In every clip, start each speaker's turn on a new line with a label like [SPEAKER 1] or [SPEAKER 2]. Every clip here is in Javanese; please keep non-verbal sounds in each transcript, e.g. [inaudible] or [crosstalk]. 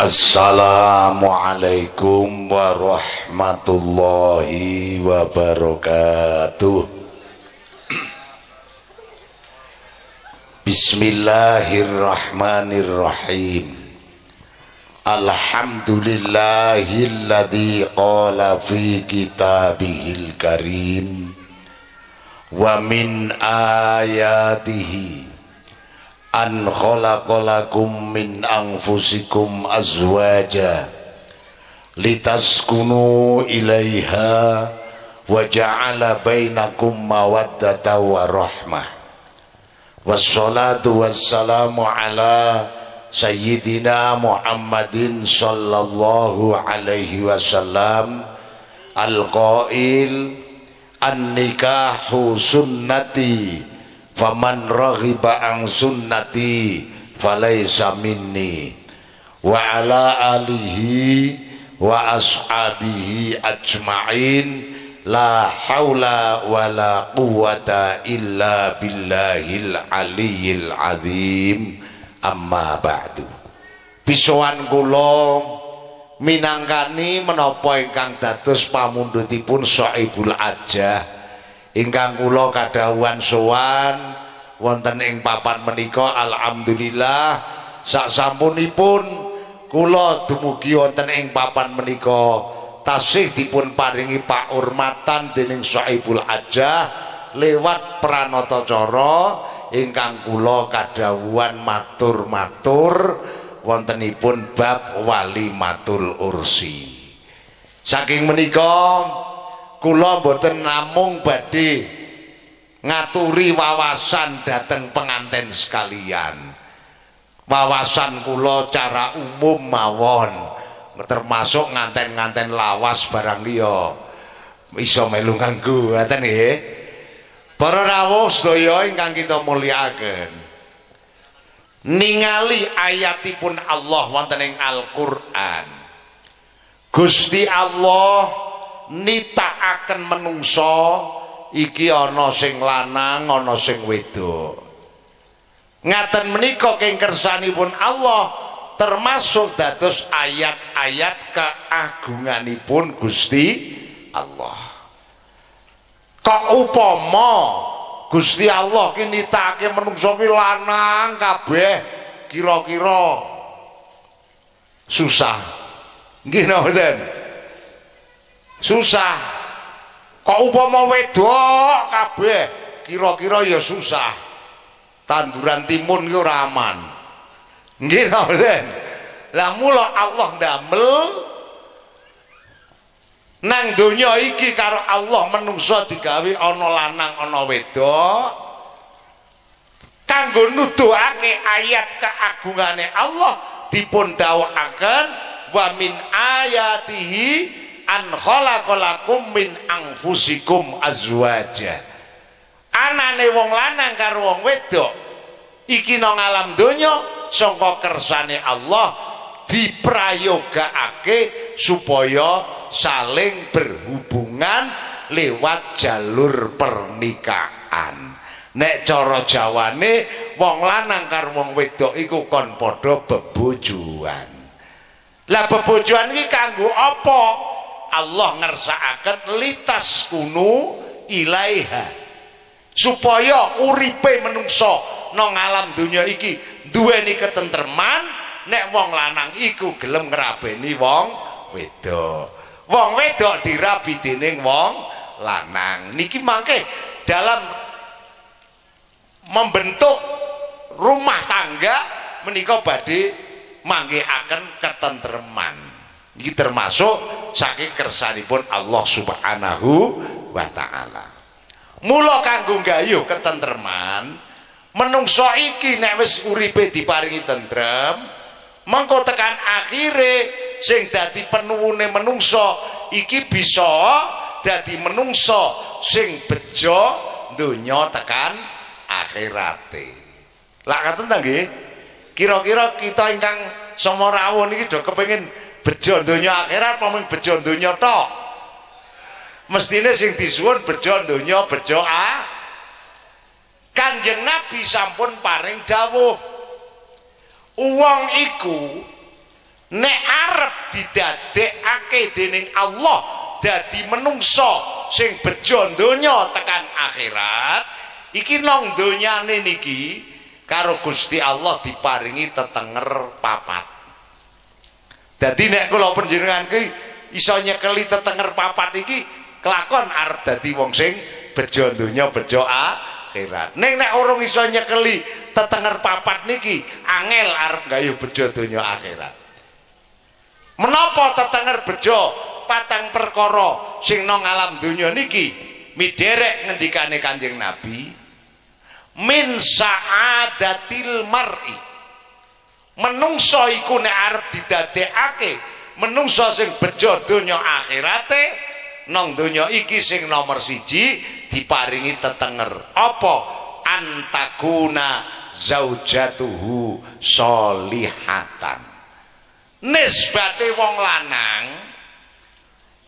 [SPEAKER 1] Assalamualaikum warahmatullahi wabarakatuh. Bismillahirrahmanirrahim. Alhamdulillahilladzi qala fi kitabihil karim. Wa min ayatihi an khalaqalakum min anfusikum azwaja litaskunu ilaiha wa ja'ala bainakum mawaddata wa rahmah. Wassalatu wassalamu ala sayyidina muhammadin sallallahu alaihi wasallam. Al-qail an-nikahu sunnati faman raghiba ang sunnati falaysa minni. Wa ala alihi wa ashabihi ajma'in. La haula wa la quwata illa billahil aliyyil azim. Amma ba'du. Bisowan kula minangkani menapa ingkang dados pamundhutipun Saibul Ajah ingkang kula kadhawuhan sowan wonten ing papan menika alhamdulillah sak sampunipun kula dumugi wonten ing papan menika. Tasih dipun paringi urmatan dening Saibul Ajah lewat pranata cara ingkang kula kadhawuhan matur-matur wontenipun bab wali matul ursi. Saking menika kula mboten namung badhe ngaturi wawasan dateng penganten sekalian. Wawasan kula cara umum mawon termasuk nganten-nganten lawas barang liya. Iso melu nganggo ngoten nggih. Para rawuh sedaya ingkang kita mulyakaken. Ningali ayatipun Allah wonten ing Al-Qur'an. Gusti Allah nitakaken menungso iki ana sing lanang ana sing wedok. Ngaten menika keng kersanipun Allah termasuk dados ayat-ayat keagunganipun Gusti Allah. Kok upama Gusti Allah ki nitake menungso ki lanang kabeh kira-kira susah. Nggih napa susah. Kok upama wedok kabeh? Kira-kira ya susah. Tanduran timun ki ora aman. Nggih mboten lah mula Allah ndamel nang donya iki karo Allah menungso digawe ana lanang ana wedok kanggo nuduhake ayat keagungane Allah dipun dawuhaken wa min ayatihi an khalaqalakum min anfusikum azwaja. Anane wong lanang karo wong wedok. Iki nang alam donya saka kersane Allah diprayogakake supaya saling berhubungan lewat jalur pernikahan. Nek cara jawane wong lanang karo wong wedok iku kon padha bebojoan lah bebojoan iki kanggo apa Allah ngersakaken litas kunu ilaiha. Supaya uripe menungso nang alam dunia iki duweni ketentreman nek wong lanang iku gelem ngrabeni wong wedok. Wong wedok dirabi dening wong lanang. Niki mangke dalam membentuk rumah tangga menika badhe manggihaken ketentreman Iki termasuk saking kersanipun Allah Subhanahu wa taala. Mula kanggo gayuh ketentreman, menungso iki nek wis uripe diparingi tentrem, mengko tekan akhire sing dadi penuwune menungso iki bisa dadi menungso sing bejo donya tekan akhirate. Lah katen ta nggih? Kira-kira kita ingkang sama rawuh niki do kepengin bejo donya akhirat pomeng bejo donya tok? Mestine sing disuwun bejo donya bejo a kanjeng nabi sampun paring dawuh uang iku nek arep didadekake dening Allah dadi menungso sing bejo donya tekan akhirat iki nang donyane niki karo Gusti Allah diparingi tetenger papat dadi nek kula panjenengan ki iso nyekeli tetenger papat iki kelakon arep dadi wong sing bejo donya bejo akhirat. Ning nek urung iso nyekeli tetenger papat niki angel arep gayuh bejo donya akhirat. Menapa tetenger bejo patang perkara sing nang alam donya niki? Miderek ngendikane Kanjeng Nabi min saadatil mar'i menungso iku nek arep didadekake menungso sing bejo donya akhirate nang donya iki sing nomor siji diparingi tetenger. Apa? Antakuna zaujatuhu solihatan. Nisbate wong lanang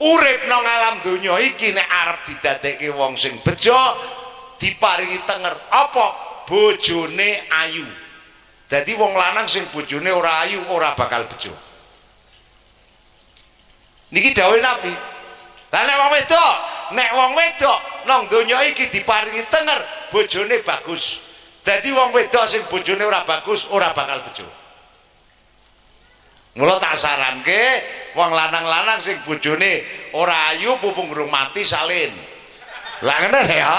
[SPEAKER 1] urip nang alam donya iki nek arep didadekke wong sing bejo diparingi tenger. Apa? Bojone ayu dadi wong lanang sing bojone ora ayu ora bakal bejo niki dawuh nabi lah nek wong wedok nek wong wedok nang donya iki diparingi tenger bojone bagus dadi wong wedok sing bojone ora bagus ora bakal bejo Mula tak saranke wong lanang-lanang sing bojone ora ayu pupung urung mati salin. Lah ngene ya.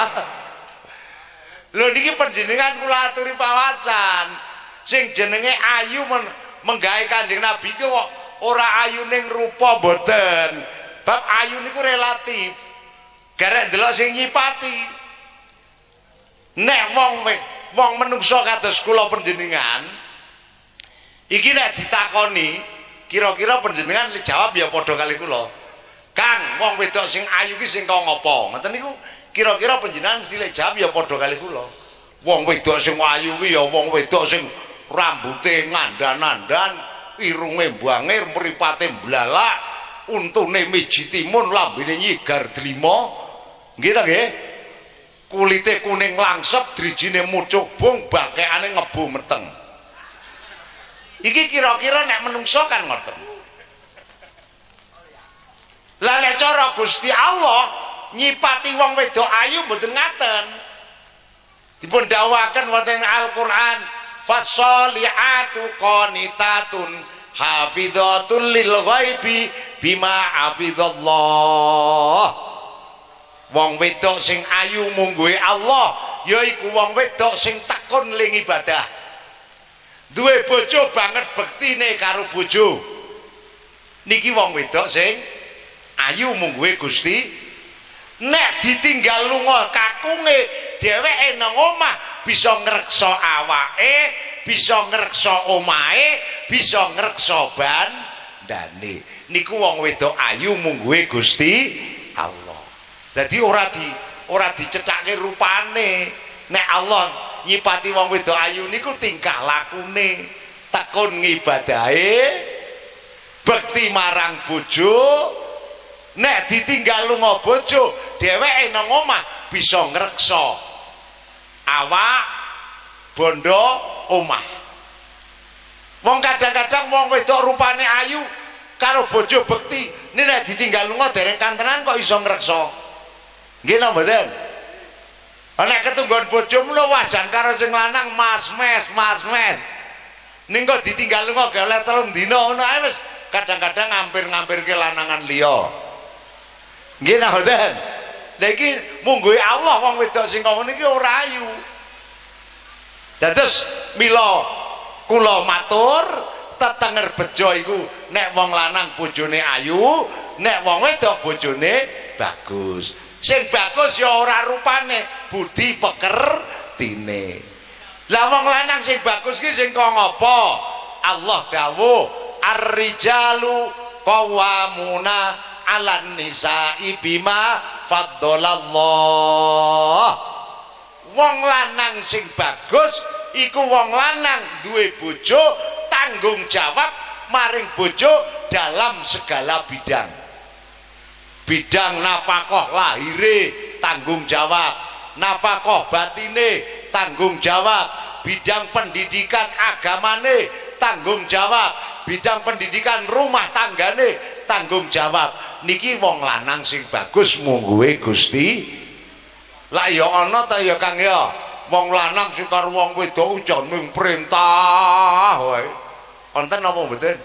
[SPEAKER 1] Lho niki panjenengan kula aturi pawacan. Sing jenenge ayu men menggawe Kanjeng Nabi ki kok ora ayu ning rupa mboten. Bab ayu niku relatif. Garek delok sing nyipati. Nek wong wong menungso kados kula panjenengan iki nek ditakoni kira-kira panjenengan jawab ya padha kali kula Kang wong wedok sing ayu ki sing kok ngopo ngoten niku kira-kira panjenengan mesti jawab ya padha kali kula wong wedok sing ayu ki ya wong wedok sing rambute ngandan-andan irunge mbangir mripate mblalak untune miji timun lambene nyigar delima. Nggih ta nggih? Kulite kuning langsep drijine mucuk bung bangkeane ngebu meteng iki kira-kira nek menungso kan ngoten? Lah nek cara Gusti Allah nyipati wong wedok ayu mboten ngaten. Dipun dawaken wonten Al-Qur'an fasoliatu qanitatun hafizatun lil ghaibi bima hafizallah. Wong wedok sing ayu mungguhe Allah yaiku wong wedok sing tekun ling ibadah. Duwe bojo banget bektine karo bojo. Niki wong wedok sing ayu mungguhe Gusti nek ditinggal lunga kakunge dheweke nang omah bisa ngreksa awake bisa ngreksa omahe bisa ngreksa bandane. Niku wong wedok ayu mungguhe Gusti Allah. Jadi ora di ora dicethake rupane. Nek Allah nyipati wong wedok ayu niku tingkah lakune. Tekun ngibadahe bekti marang bojo nek ditinggal lunga bojo dheweke nang omah bisa ngreksa. Awak bondo omah. Wong kadang-kadang wong wedok rupane ayu karo bojo bekti nek ditinggal lunga dereng kantenan kok iso ngreksa? Nggih napa mboten? Nek ketunggon bojomu wajan karo sing lanang Mas Mes, Mas Mes. Ning kok ditinggal lunga gawe telung dina ngono ae wis. Kadang-kadang ngampir-ngampirke lanangan liya. Nggih nah mboten. Lah iki mungguhe Allah wong wedok sing ngono iki ora ayu. Dados mila kula matur tetenger bejo iku nek wong lanang bojone ayu, nek wong wedok bojone bagus. sing bagus ya ora rupane budi pekertine lah wong lanang sing bagus ki sing kok ngopo Allah dawuh ar-rijalu qawwamuna 'alan nisa'i bima faddalallah. Wong lanang sing bagus iku wong lanang duwe bojo tanggung jawab maring bojo dalam segala bidang. Bidang nafkah lahire tanggung jawab. Nafkah batine tanggung jawab. Bidang pendidikan agamane tanggung jawab. Bidang pendidikan rumah tanggane tanggung jawab. Niki wong lanang sing bagus mungguhe Gusti. Lah ya ana ta ya Kang ya? Wong lanang sing karo wong wedok ujan mung perintah wae. Wonten apa mboten?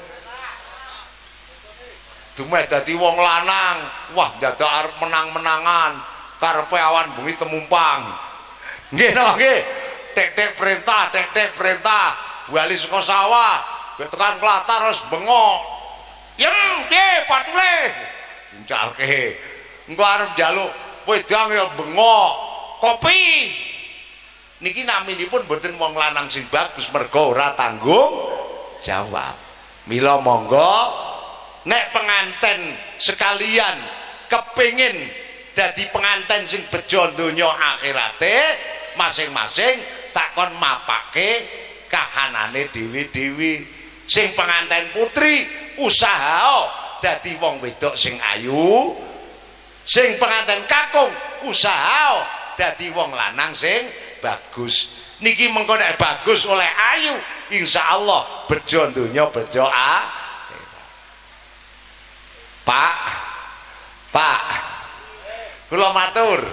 [SPEAKER 1] Dumeh dadi wong lanang. Wah dadak arep menang-menangan. Karepe awan bengi temumpang. Nggih napa nggih? Tek-tek perintah tek-tek perintah. Bali saka sawah. Tekan klatar terus bengok yem piye patule dincalke. Engko arep njaluk wedang ya bengok. Kopi. Niki naminipun mboten wong lanang sing bagus mergo ora tanggung jawab. Mila monggo nek penganten sekalian kepingin dadi penganten sing bejo donya akhirate masing-masing takon mapake kahanane dewi-dewi. Sing penganten putri usaha dadi wong wedok sing ayu. Sing penganten kakung usaha dadi wong lanang sing bagus. Niki mengko bagus oleh ayu insyaallah bejo donya bejo Pak Pak kula matur.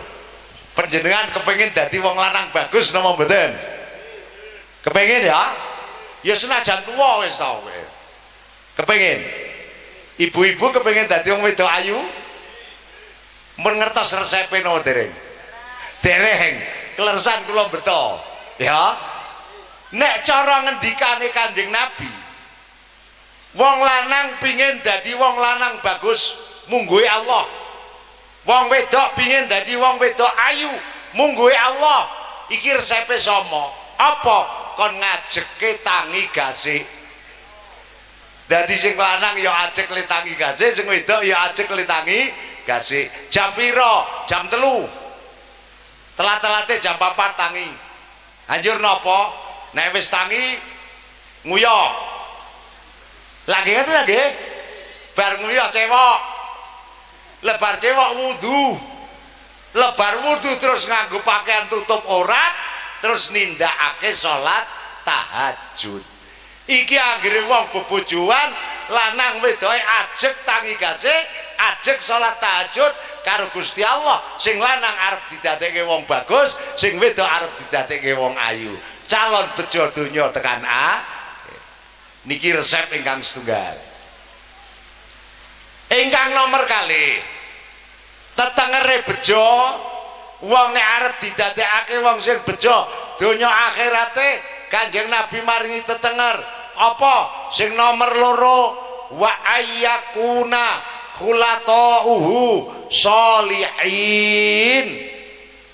[SPEAKER 1] Panjenengan kepengin dadi wong lanang bagus napa mboten? Kepengin ya? Ya senajan tuwa wis ta kowe kepengin? Ibu-ibu kepengin dadi wong wedok ayu? Mun ngertos resepe no dereng? Dereng kleresan kula beto ya? Nek cara ngendikane kanjeng nabi wong lanang pingin dadi wong lanang bagus mungguhe Allah. Wong wedok pingin dadi wong wedok ayu mungguhe Allah. Iki resepe somo apa? Kon ngajeke tangi gasik dadi sing lanang ya ajek tangi gasik sing wedok ya ajek tangi gasik. Jam piro? Jam telu. Telat-telate jam papat tangi. Anjur nopo? Nek wis tangi nguyah lagi kan lagi bar nguyah cewek lebar cewek wudhu lebar wudhu terus nganggu pakaian tutup orat terus nindakake sholat tahajud iki anggere wong bebujuan lanang wedoke ajek tangi gajeh ajek sholat tahajud karo Gusti Allah. Sing lanang arep didadekke wong bagus sing wedok arep didadekke wong ayu. Calon bejo donya tekan A. Niki resep ingkang setunggal. Ingkang nomor kali. Tetengere bejo wong nek arep didadekake wong sing bejo donya akhirate kanjeng nabi maringi tetenger apa? Sing nomor loro wa ayyakuna khulatuhu sholihin.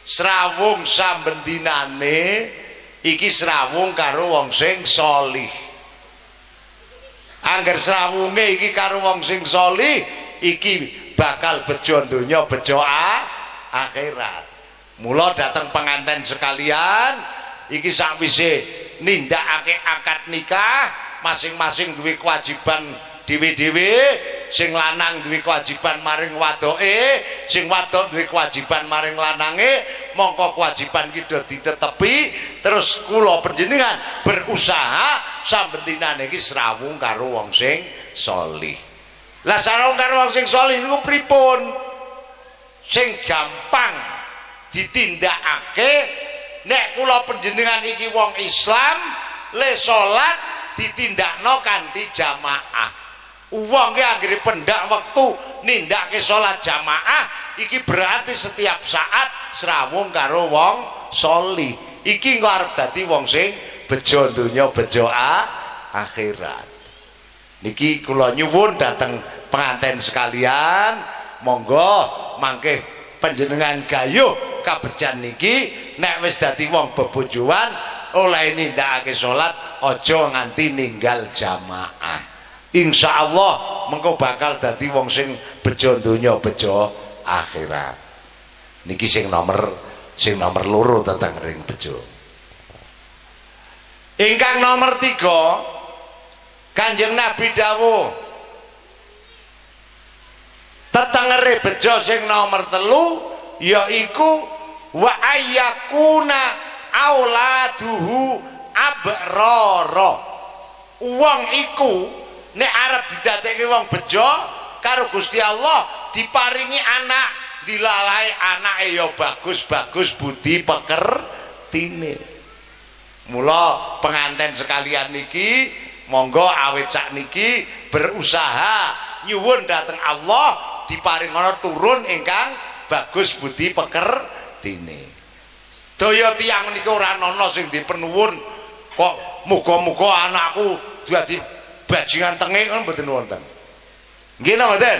[SPEAKER 1] Srawung sambendinane iki srawung karo wong sing solih angger srawunge iki karo wong sing soli iki bakal bejo donya bejo akhirat. Mula dateng pengantin sekalian iki sakwise nindakake akad nikah masing-masing duwe kewajiban dhewe-dhewe sing lanang duwe kewajiban maring wadoke sing wadok duwe kewajiban maring lanange mongko kewajiban iki do ditetepi terus kula panjenengan berusaha sambentinane iki srawung karo wong sing salih lah srawung karo wong sing salih niku pripun? Sing gampang ditindakake nek kula panjenengan iki wong Islam le salat ditindakno kanthi jamaah Uang ki anggere pendak wektu nindakake salat jamaah iki berarti setiap saat srawung karo wong soli. Iki engko arep dadi wong sing bejo donya bejo akhirat. Niki kula nyuwun dateng pengantin sekalian, monggo mangke panjenengan gayuh kabejan niki nek wis dadi wong bebojoan oleh nindakake salat aja nganti ninggal jamaah. Insya Allah mengkau bakal dadi wong sing bejo donya bejo akhirat niki sing nomor sing nomor loro tentang ring bejo ingkang nomor tiga kanjeng Nabi dawuh tetengere bejo sing nomor telu yaiku wa ayyakuna auladuhu abrara. Wong iku nek arep didadekke wong bejo karo Gusti Allah diparingi anak dilalai anake ya bagus-bagus budi pekertine. Mula penganten sekalian niki monggo awet sak niki berusaha nyuwun dateng Allah diparingono turun ingkang bagus budi pekertine daya tiyang niku ora ana sing dipenuwun kok muga-muga anakku dadi bajingan tengik kan mboten wonten. Nggih napa mboten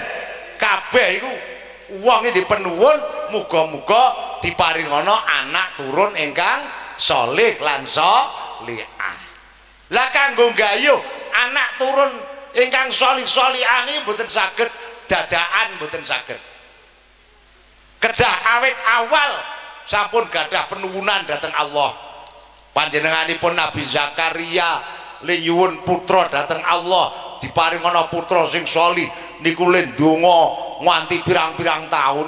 [SPEAKER 1] kabeh iku wong dipenuwun muga-muga diparingono anak turun ingkang saleh lan salihah lah kanggo gayuh anak turun ingkang salih-salihah niki mboten saged dadaan mboten saged. Kedah awet awal sampun gadah penuwunan datang Allah. Panjenenganipun Nabi Zakaria lenyuwun putra datang Allah diparingono putra sing solih niku len donga nganti pirang-pirang tahun.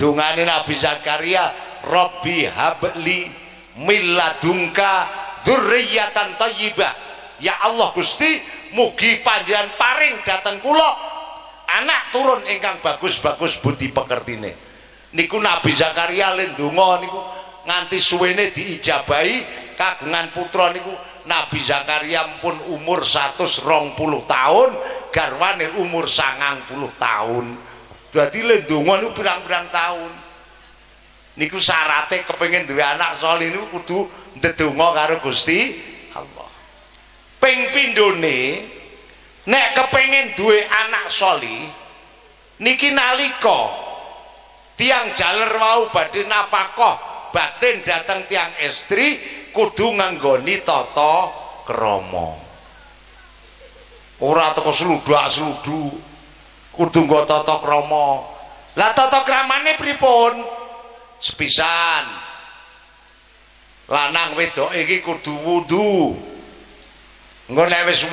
[SPEAKER 1] Dongane Nabi Zakaria Rabbi habli milladungka dzurriyyatan thayyibah ya Allah Gusti mugi panjenengan paring dateng kula. Anak turun ingkang bagus-bagus budi pekertine. Niku Nabi Zakaria len donga niku nganti suwene diijabahi kagungan putra niku Nabi Zakaria pun umur 120 tahun garwane umur 90 tahun. Jadi lendungan itu pirang-pirang tahun. Niku syaratnya kepengen dua anak soal ini kudu ndedonga karo Gusti ping pindone nek kepengen dua anak soli niki nalika tiang jaler wau badhe nafkah batin datang tiang istri kudu nganggoni tata krama. Ora teko sludak-sludu kudu nggo tata krama. Lah tata kramane pripun? Sepisan. Lanang wedok iki kudu wudu engko nek wis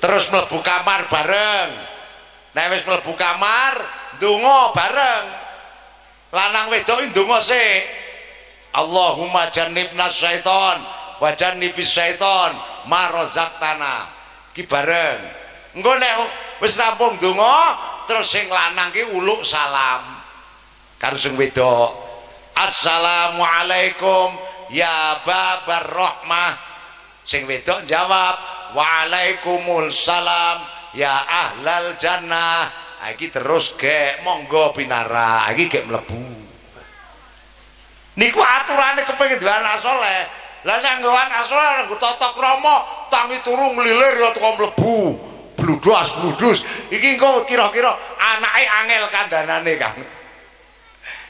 [SPEAKER 1] terus mlebu kamar bareng. Nek wis mlebu kamar ndonga bareng. Lanang wedok ndonga sik. Allahumma jannibna syaiton wa jannibis syaiton ma razaqtana. Ki bareng. Engko nek wis rampung donga terus sing lanang ki uluk salam. Karo sing wedok. Assalamualaikum ya babar rahmah sing wedok jawab waalaikumsalam ya ahlal jannah. Iki terus gek monggo pinara. Iki gek mlebu. Niku aturane kepengin duwe anak saleh lah nek nggo anak saleh nggo tata krama tangi turu nglilir ya teko mlebu. Bludus bludus iki engko kira-kira anake angel kandhanane Kang.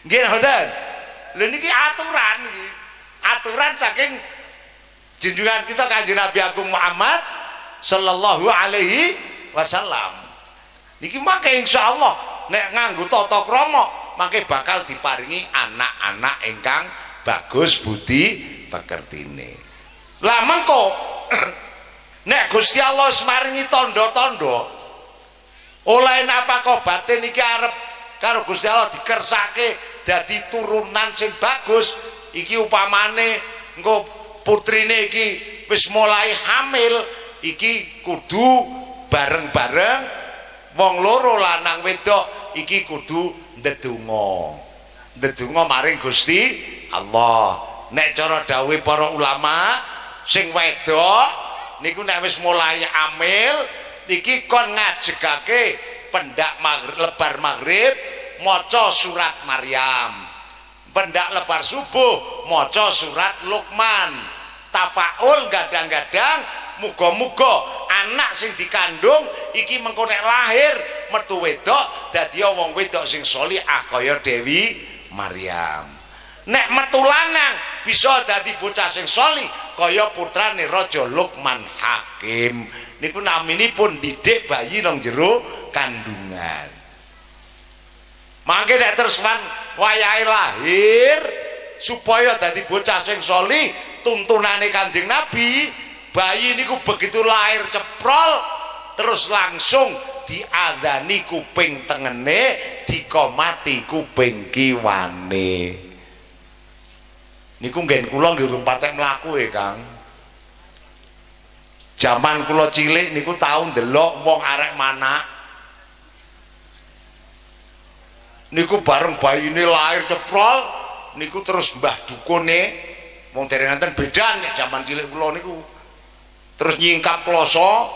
[SPEAKER 1] Nggih mboten lha niki aturan iki. Aturan saking junjungan kita kanjeng Nabi Agung Muhammad sallallahu alaihi wasallam. Niki mangke insyaallah nek nganggo tata krama maka bakal diparingi anak-anak ingkang bagus budi pekertine. Lah mengko [clears throat] nek Gusti Allah semaringi tondo-tondo oleh napa kok batin iki arep karo Gusti Allah dikersake dadi turunan sing bagus iki upamane engko putrine iki wis mulai hamil iki kudu bareng-bareng wong loro lanang wedok iki kudu ndedonga. Ndedonga maring Gusti Allah. Nek cara dawuh para ulama sing wedok niku nek wis mulai amil niki kon ngajegake pendak maghrib lebar maghrib maca surat Maryam. Pendak lebar subuh maca surat Luqman tafaul gadang-gadang muga-muga anak sing dikandung iki mengko nek lahir metu wedok dadi wong wedok sing sholihah kaya Dewi Maryam. Nek metu lanang bisa dadi bocah sing sholih kaya putrane Raja Luqman Hakim. Niku naminipun didik bayi nang jero kandungan. Mangke nek terus wayahe lahir supaya dadi bocah sing sholih tuntunane Kanjeng Nabi bayi niku begitu lahir ceprol terus langsung diadani kuping tengene dikomati kuping kiwane niku nggen kula nggih urung patek mlaku e Kang Zaman kula cilik niku tau ndelok wong arek mana. Niku bareng bayine lahir ceprol, niku terus mbah dukune wong dereng nganten beda nek zaman cilik kula niku. Terus nyingkap kloso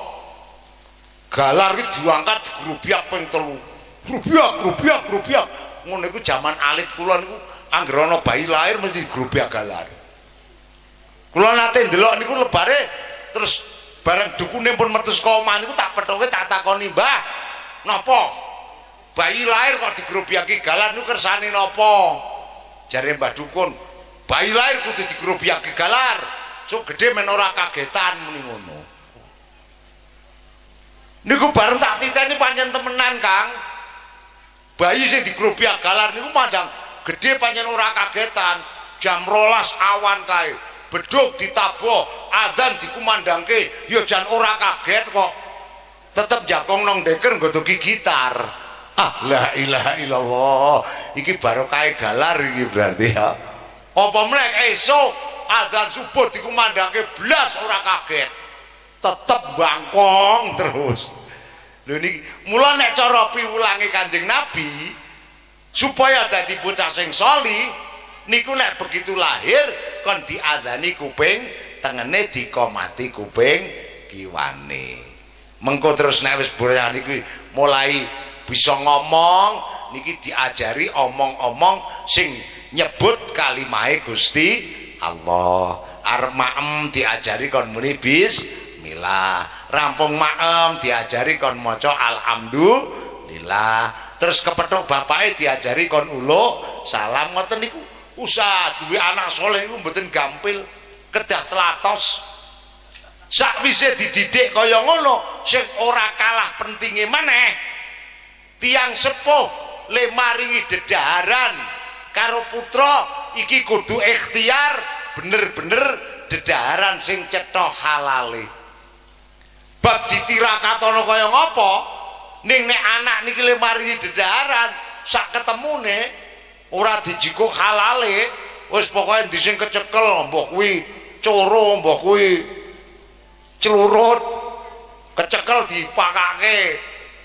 [SPEAKER 1] galar iki diangkat digrubiak ping telu. Grubiak, grubiak, grubiak. Ngono niku zaman alit kula niku anggere ana bayi lahir mesti digrubiak galar. Kula nate ndelok niku lebare terus bareng dukune pun metu saka omah niku tak pethoke tak takoni Mbah napa bayi lahir kok digrobyaki galan niku kersane napa jare Mbah dukun bayi lahir kudu digrobyaki galar cuk gedhe men ora kagetan muni ngono. Niku bareng tak titeni pancen temenan Kang. Bayi sing digrobyak galar niku mandang gedhe pancen ora kagetan. Jam rolas awan kae beduk ditabo adzan dikumandangke ya jan ora kaget kok. Tetep jakong nong deker nggodoki gitar ah la ilaha illallah. Iki barokah galar iki berarti ya. Apa meneh esuk adzan subuh dikumandangke blas ora kaget. Tetep bangkong terus. Lho niki mula nek cara piwulange Kanjeng Nabi supaya dadi bocah sing solih niku nek begitu lahir kon diadani kuping tengene dikomati kuping kiwane. Mengko terus nek wis boyan iki mulai bisa ngomong niki diajari omong-omong sing nyebut kalimahe Gusti Allah. Arep maem diajari kon muni bismillah. Rampung maem diajari kon maca alhamdulillah. Terus kepethuk bapake diajari kon ulo salam ngoten niku. Usaha duwe anak soleh iku mboten gampil kedah telatos sakwise dididik kaya ngono sing ora kalah pentinge maneh tiang sepuh le maringi dedaharan. Karo putra iki kudu ikhtiar bener-bener dedaharan sing cetha halale. Bab ditirakatono kaya ngopo? Ning nek anak niki le maringi dedaharan sak ketemune ora dijikuk halale wis pokoke ndi sing kecekel mbok kuwi coro mbok kuwi celurut kecekel dipakake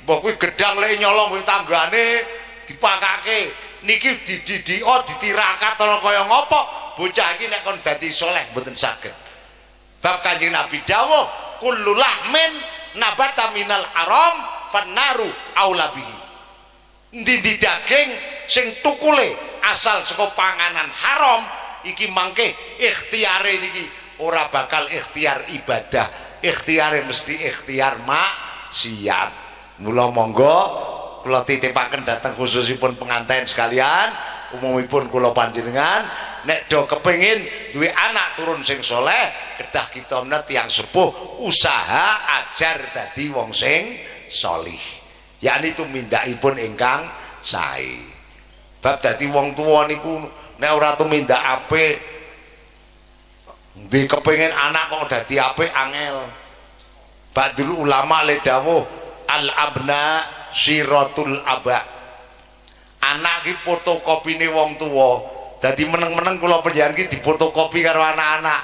[SPEAKER 1] mbok kuwi gedang lek nyolong kuwi tanggane dipakake niki dididik oh ditirakat kaya ngopo? Bocah iki nek kon dadi soleh mboten saged. Bab kanjeng nabi dawuh kullu lahmin nabata minal haram fannaru aulabihi ndi daging sing tukule asal saka panganan haram iki mangke ikhtiare niki ora bakal ikhtiar ibadah. Ikhtiare mesti ikhtiar maksiat mula monggo kula titipaken dhateng khususipun pengantin sekalian umumipun kula panjenengan nek do kepengin duwe anak turun sing soleh kedah kita menet yang sepuh usaha ajar dadi wong sing solih. Yakni tumindakipun ingkang sae. Bab dadi wong tuwa niku nek ora tumindak apik ndi kepengin anak kok dadi apik angel. Badul ulama le al abna siratul aba. Anak ki fotokopine wong tuwa. Dadi meneng-meneng kula panjenengan ki difotokopi karo anak-anak.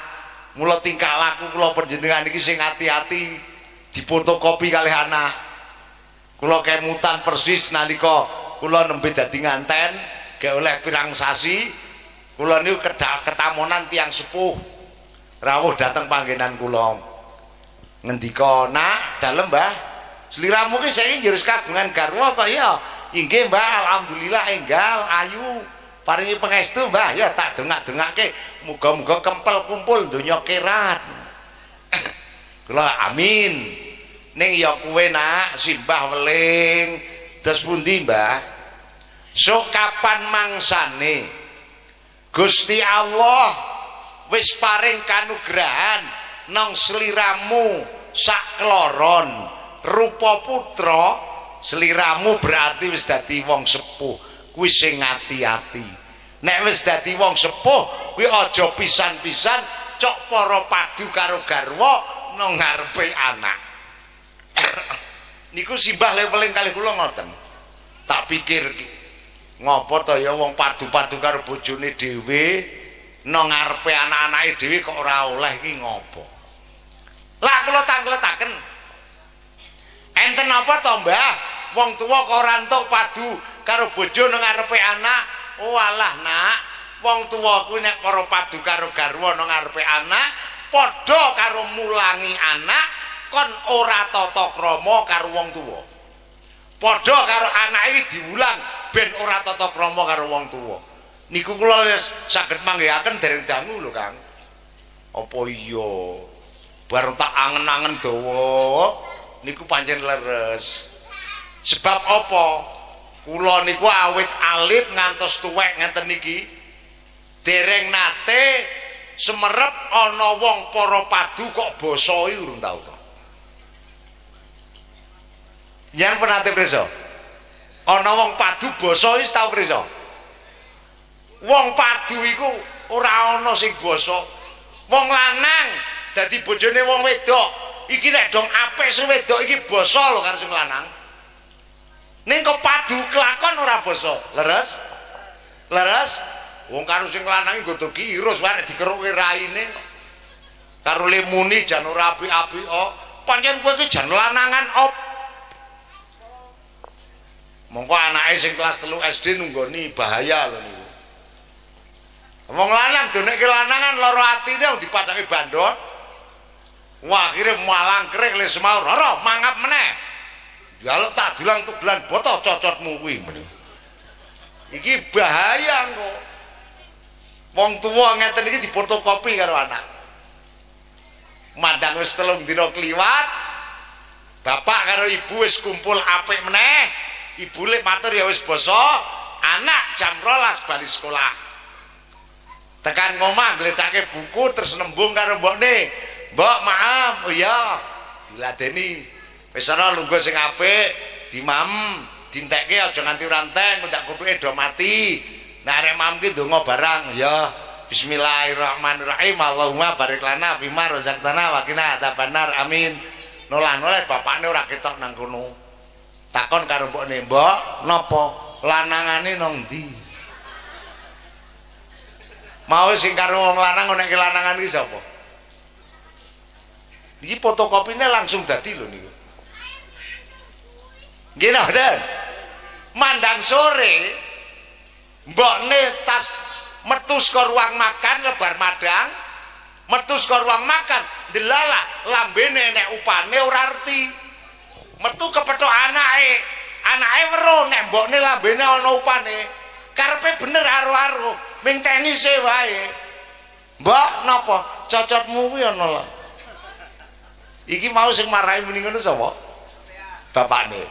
[SPEAKER 1] Mula tingkah laku kula panjenengan iki sing ati-ati difotokopi kalih anak. Kula kemutan persis nalika kula nembe dadi nganten ge oleh pirang sasi kula niku ketamonan tiang sepuh. Rawuh dateng panggenan kula. Ngendika nak dalem mbah sliramu ki sing njurus kagungan garwa apa? Ya inggih mbah alhamdulillah enggal ayu paringi pangestu mbah. Ya tak dongak-dongake muga-muga kempel kumpul donya kerat kula amin. Ning ya kuwe nak simbah weling. Terus pundi mbah? So kapan mangsane? Gusti Allah wis paring kanugrahan nang sliramu sak kloron rupa putra sliramu berarti wis dadi wong sepuh. Kuwi sing ati-ati nek wis dadi wong sepuh kuwi aja pisan-pisan cok para padu karo garwa nang ngarepe anak. [coughs] Niku simbah leveling kali kula ngoten. Tak pikir ngopo to ya wong padu-padu karo bojone dhewe nang ngarepe anak-anake dhewe kok ora oleh iki ngopo? Lah kula tangletaken. Enten apa to, Mbah? Wong tuwa kok ora entuk padu karo bojo nang ngarepe anak. Oh alah, Nak. Wong tuwa kuwi nek para padu karo garwa nang ngarepe anak, padha karo mulangi anak kon ora tata krama karo wong tuwa. Padha karo anak iki diulang ben ora tata krama karo wong tuwa. Niku kula saged manggihaken dereng dangu lho, Kang. Apa iya? Bar tak angen-angen dawa niku pancen leres. Sebab apa? Kula niku awit alit ngantos tuwek ngeten niki. Dereng nate semerep ana wong para padu kok basa urung tau. Yang pernah te preso? Ana wong padu basa iki tau preso? Wong padu iku ora ana sing basa. Wong lanang dadi bojone wong wedok. Iki nek dong apik sing wedok iki basa lho karo sing lanang. Ning kok padu kelakon ora basa. Leres? Leres? Wong karo sing lanang iki godo kirus wae dikeruki raine. Karo lemuni jan ora apik-apik kok. Pancen kowe iki jan lanangan op. Mongko anake sing kelas 3 SD nunggoni bahaya lho niku. Wong lanang doneke lanangan lara atine dipadake bandot. Akhirnya malang kering le semau, roro, mangap meneh. Dialog tak dilang tuh gelan botoh cocotmu kuwi meneh. Iki bahaya kok. Wong tuwa ngeten iki difotokopi karo anak. Mandang wis telung dina kliwat. Bapak karo ibu wis kumpul apik meneh. Ibu lek matur ya wis basa, anak jam 12 bali sekolah. Tekan ngomah gledake buku terus nembung karo mbokne. Mbok maaf, oh iya. Diladeni. Wis ana lungguh sing apik, dimam, dintekke aja nganti ranten, ndak kuthuke do mati. Nek arek mam ki ndonga barang, ya. Bismillahirrahmanirrahim. Allahumma barik lana fima razaqtana wa qina adzabannar. Amin. Nolah-nolah bapakne ora ketok nang kono. Takon karo mbokne, "Mbok, napa lanangane nang ndi?" Mau sing karo wong lanang nek lanangan iki sapa? Iki fotokopine langsung dadi lho niku. Nggih ngoten. Mandang sore mbokne tas metu saka ruang makan lebar madang, metu saka ruang makan, delala lambene nek upane ora arti. Metu kepethuk anake, anake weruh nek mbokne lambene ana upane. Karepe bener aro-aro, ming tenise wae. Mbok napa? Cocotmu kuwi ana. Iki mau sing marahi muni ngono sapa? Bapakne.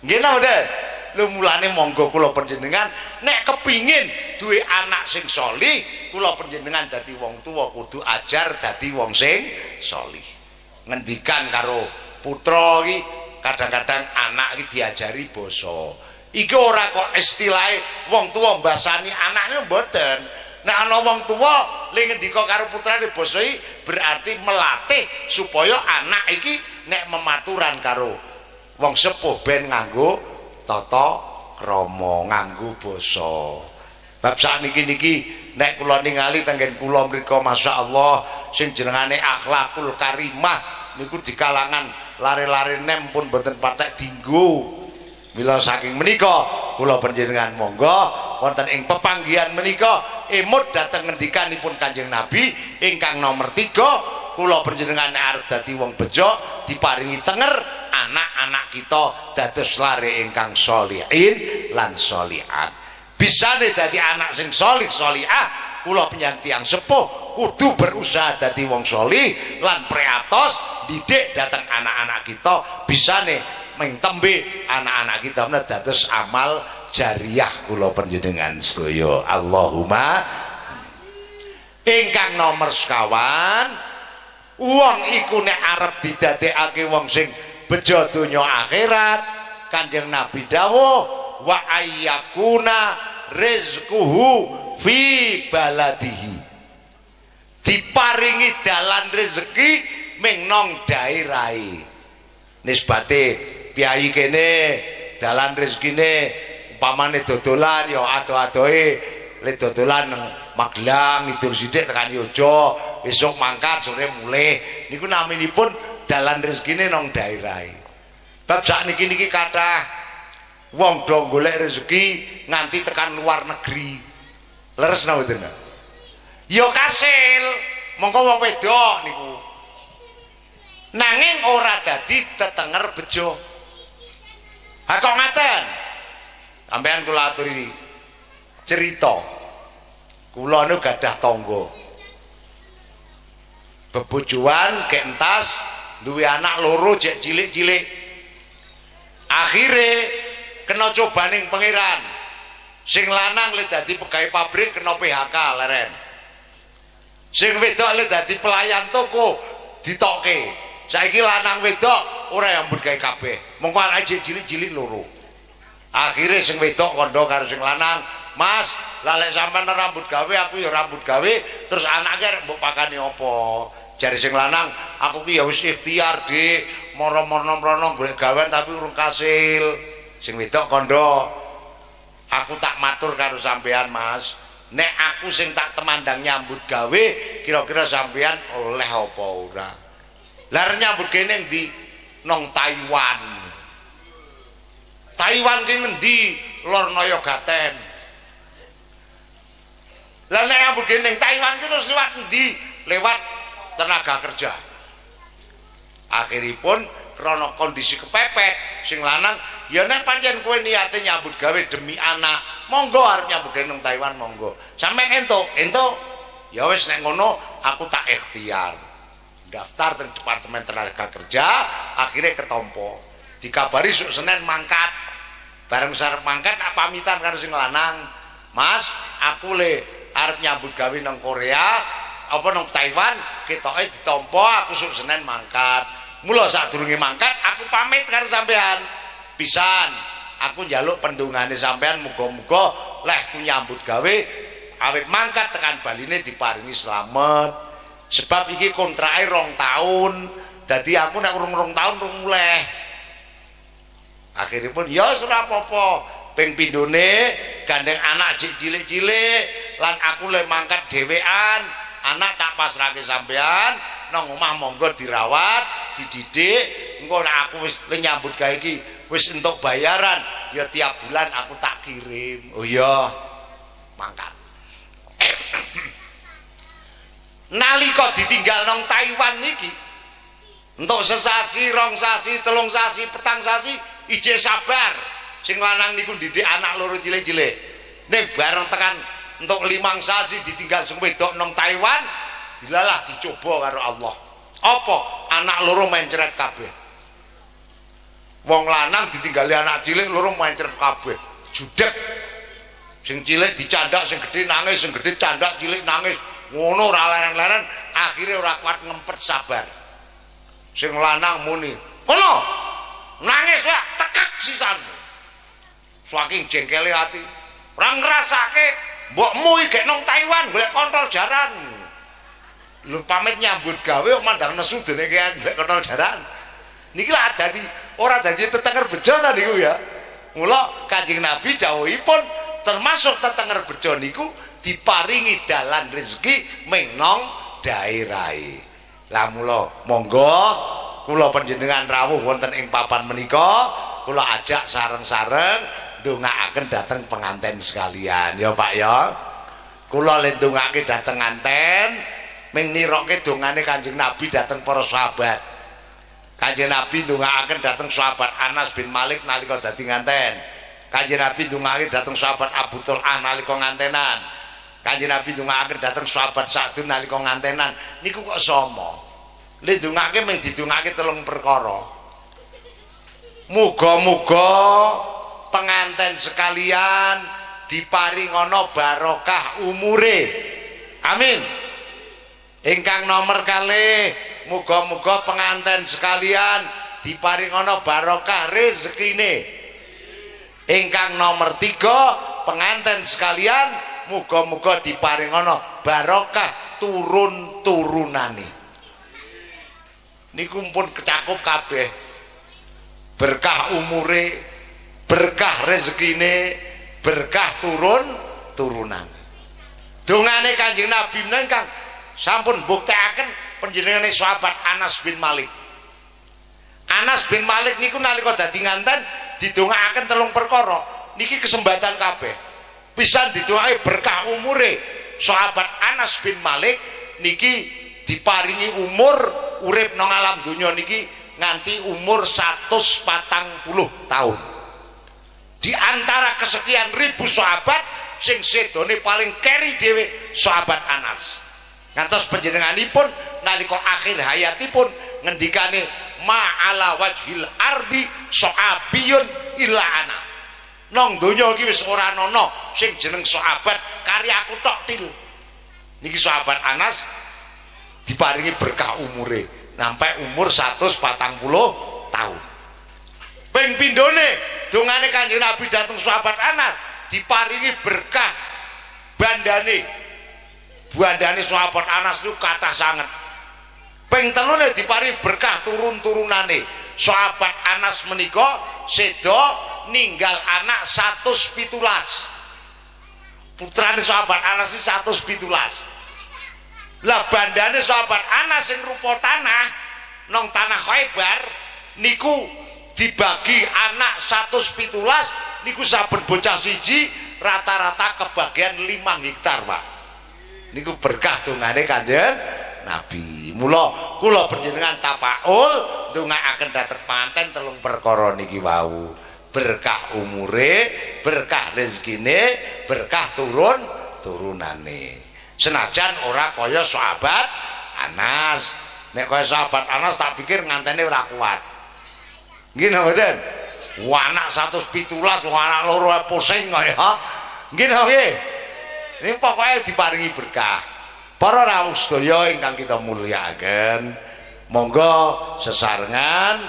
[SPEAKER 1] Nggih napa, Den? Lho mulane monggo kula panjenengan nek kepingin duwe anak sing solih, kula panjenengan dadi wong tuwa kudu ajar dadi wong sing solih. Ngendikan karo putra iki kadang-kadang anak iki diajari basa. Iki ora kok istilahe wong tuwa mbasani anaknya mboten. Nek ana wong tuwa le ngendika karo putrane basa berarti melatih supaya anak iki nek mematuran karo wong sepuh ben nganggo tata krama nganggo basa. Bab sakniki niki nek kula ningali tenggen kula mriku masyaallah sing jenengane akhlakul karimah niku di kalangan lare-lare nem pun boten patek dinggo. Mila saking menika kula panjenengan monggo wonten ing pepanggihan menika emut dhateng ngendikanipun Kanjeng Nabi ingkang nomor 3 kula panjenengan arep dadi wong bejo diparingi tenger anak-anak kita dados lare ingkang sholihin lan sholihat bisane dadi anak sing sholih sholihah kula penyang tiang sepuh kudu berusaha dadi wong sholih lan preatos didik datang anak-anak kita. Bisane ming tembe anak-anak kita dados amal jariah kula panjenengan sedaya. Allahumma ingkang nomor sekawan wong iku nek arep didadekake wong sing bejo donya akhirat Kanjeng Nabi dawuh wa ayyakuna rizquhu fi baladihi. Diparingi dalan rezeki ming nong daerahe nisbate piyai kene dalan rezekine umpamane dodolan ya ado-adoe le dodolan nang Magelang Idul Sidik tekan Yojo besok mangkat sore mulai niku naminipun dalan rezekine nang daerah bab sak niki niki kata wong do golek rezeki nganti tekan luar negeri. Leres napa mboten ya kasil. Mongko wong wedok niku. Nanging ora dadi tetenger bejo. Ha kok ngaten sampean kula aturi cerita. Kula niku gadah tangga. Bebojoan kentas duwe anak loro jek cilik-cilik. Akhire kena cobaning pangeran. Sing lanang le dadi pegawai pabrik kena PHK leren. Sing wedok le dadi pelayan toko ditokke. Saiki lanang wedok ora yang gawe kabeh. Mongko anak cilik-cilik loro akhirnya sing wedok kondo karo sing lanang mas lalek sampean rambut gawe aku ya rambut gawe terus anaknya mbok pakani apa? Jari sing lanang aku ki ya wis ikhtiar di moro-moro mrono golek gawean tapi urung kasil. Sing wedok kondo aku tak matur karo sampean mas. Nek aku sing tak temandang nyambut gawe kira-kira sampean oleh apa ora? Lar nyambut kene di nong Taiwan Taiwan ki ngendi? Lor noyo gaten. Lah nek ambut ning Taiwan ki terus lewat endi lewat tenaga kerja. Akhiripun krana kondisi kepepet sing lanang ya nek pancen kowe niate nyambut gawe demi anak monggo arep nyambut gawe Taiwan monggo. Sampean entuk entuk ya wis nek ngono aku tak ikhtiar. Daftar teng departemen tenaga kerja akhirnya ketompo dikabari Senin mangkat. Bareng sarep mangkat nak pamitan karo sing lanang. Mas aku le arep nyambut gawe nang Korea apa nang Taiwan ketoke ditampa aku sok Senin mangkat. Mula sadurunge mangkat aku pamit karo sampean. Pisan aku njaluk pendungane sampean muga-muga leh ku nyambut gawe awit mangkat tekan baline diparingi selamat. Sebab iki kontrake rong tahun dadi aku nek urung rong tahun rong mulai akhirnya pun ya surah popo ping pindone gandeng anak cilik-cilik lan aku le mangkat dewean anak tak pasrahke sampean nang omah monggo dirawat dididik engko aku wis nyambut gawe iki wis entuk bayaran ya tiap bulan aku tak kirim. Oh iya. Mangkat. [coughs] Nalika ditinggal nang Taiwan niki untuk sesasi, rong sasi, telung sasi, petang sasi ije sabar. Sing lanang niku didik anak loro cilik-cilik. Ning bareng tekan untuk limang sasi ditinggal sing wedok nang Taiwan dilalah dicoba karo Allah. Apa? Anak loro mencret kabeh. Wong lanang ditinggali anak cilik loro mencret kabeh. Judek. Sing cilik dicandak sing gedhe nangis sing gedhe candak cilik nangis. Ngono ora larang-larang akhirnya ora kuat ngempet sabar. Sing lanang muni kono nangis pak tekak sisan saking jengkele hati orang ngerasake mbokmu iki nang Taiwan golek kontrol jaran. Lu pamit nyambut gawe mandang nesu dene ki golek kontrol jaran. Niki lah dadi ora dadi tetenger bejo ta niku ya. Mula Kanjeng Nabi dawuhipun termasuk tetenger bejo niku diparingi dalan rezeki menong daerahe. Lah mula monggo kula panjenengan rawuh wonten ing papan menika. Kula ajak sareng-sareng ndongaaken dhateng penganten sekalian. Ya Pak ya. Kula le ndongake dhateng nganten ming niroke dongane Kanjeng Nabi dhateng para sahabat. Kanjeng Nabi ndongaaken dhateng sahabat Anas bin Malik nalika dadi nganten. Kanjeng Nabi ndongake dhateng sahabat Abu Tul'ah nalika ngantenan. Kanjeng Nabi ndongake dhateng sahabat Sa'dun nalika ngantenan. Niku kok sama ndongake mung didongake telung perkara. Muga-muga penganten sekalian diparing ana barokah umure. Amin. Ingkang nomor kali muga-muga penganten sekalian diparing ana barokah rezekine. Ingkang nomor tiga penganten sekalian muga-muga diparing ana barokah turun-turunane niku pun kecakup kabeh. Berkah umure berkah rezekine berkah turun turunan. Dongane kanjeng nabi menengkang sampun buktekaken panjenengane sahabat Anas bin Malik. Anas bin Malik niku nalika dadi nganten didongakaken telung perkara. Niki kesempatan kabeh. Pisan didongake berkah umure sahabat Anas bin Malik niki diparingi umur urip nang alam dunya niki nganti umur 140 tahun. Di antara kesekian ribu sahabat sing sedone paling keri dhewe sahabat Anas. Ngantos panjenenganipun nalika akhir hayatipun ngendikane ma'ala wajhil ardi sahabiyun illa ana. Nong donya iki wis ora ana sing jeneng sahabat karyaku tok til. Niki sahabat Anas diparingi berkah umure. Sampai umur 140 tahun. Ping pindhone dongane Kanjeng Nabi dateng sahabat Anas diparingi berkah bandane. Bandane sahabat Anas itu kata sangat ping telune diparingi berkah turun-turunane. Sahabat Anas menika sedo ninggal anak 117 putrane sahabat Anas iki 117 lah bandane sahabat Anas sing rupa tanah nong tanah Khaibar niku dibagi anak 117 niku saben bocah siji rata-rata kebagian 5 hektar Pak. Niku berkah dongane Kanjeng Nabi. Mula kula panjenengan tafaul ndongaaken dhateng panten telung perkara niki wau. Berkah umure berkah rezekine berkah turun turunane senajan ora kaya sahabat Anas nek kaya sahabat Anas tak pikir ngantene ora kuat Nggih mboten? Anak 117, anak loro pusing kok ya. Nggih nggih. Ini pokoknya diparingi berkah. Para rawuh sedaya ingkang kita mulyakaken, monggo sesarengan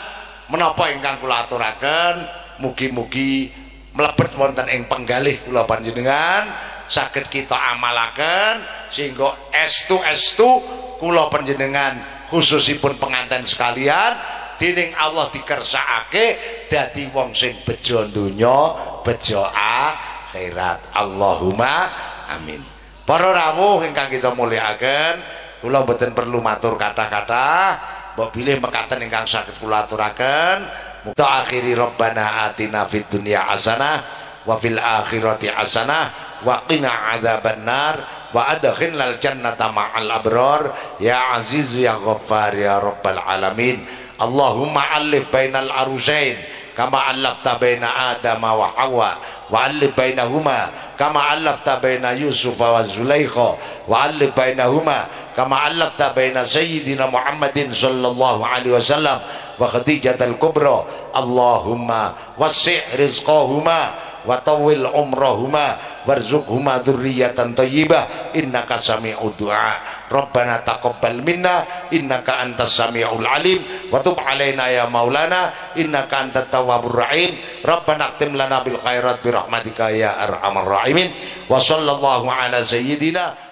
[SPEAKER 1] menapa ingkang kula aturaken, mugi-mugi mlebet wonten ing penggalih kula panjenengan saged kita amalaken sehingga estu-estu kula panjenengan khususipun pengantin sekalian dening Allah dikersakake dadi wong sing bejo donya bejo akhirat. Allahumma amin. Para rawuh ingkang kita mulyakaken kula mboten perlu matur kata-kata mbok bilih mekaten ingkang saged kula aturaken. Muga akhiri rabbana atina fid dunya hasanah wa fil akhirati hasanah wa qina adzabannar wa adkhilnal jannata ma'al abrar ya aziz ya ghaffar ya rabbal alamin Allahumma alif bainal arusain kama alafta baina Adam wa Hawa wa alif bainahuma kama alafta baina Yusuf wa Zulaikha wa alif bainahuma kama alafta baina Sayyidina Muhammadin sallallahu alaihi wasallam wa Khadijatul Kubra Allahumma wasi' rizqahuma wa tawil umrahuma warzuqhuma dzurriyyatan thayyibah innaka sami'ud du'a. Rabbana taqabbal minna innaka antas samiul alim. Wa tub alaina ya maulana innaka antat tawwabur rahim Rabbana aktim lana bil khairat bi rahmatika ya arhamar rahimin. Wa sallallahu ala sayyidina